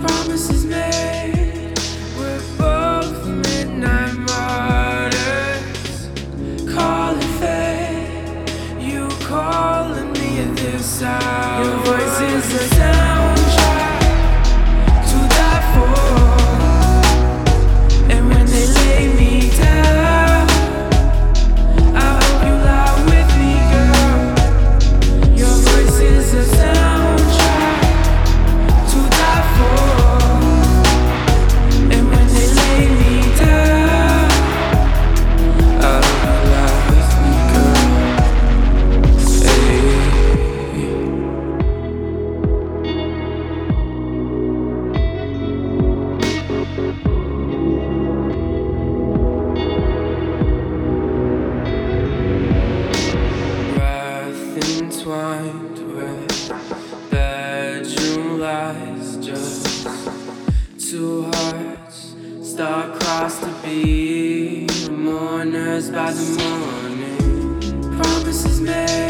Promises made, we're both midnight martyrs. Calling fate, you calling me at this. Your voice is a soundtrack breath entwined with bedroom lies. Just two hearts star-crossed to be mourners by the morning. Promises made,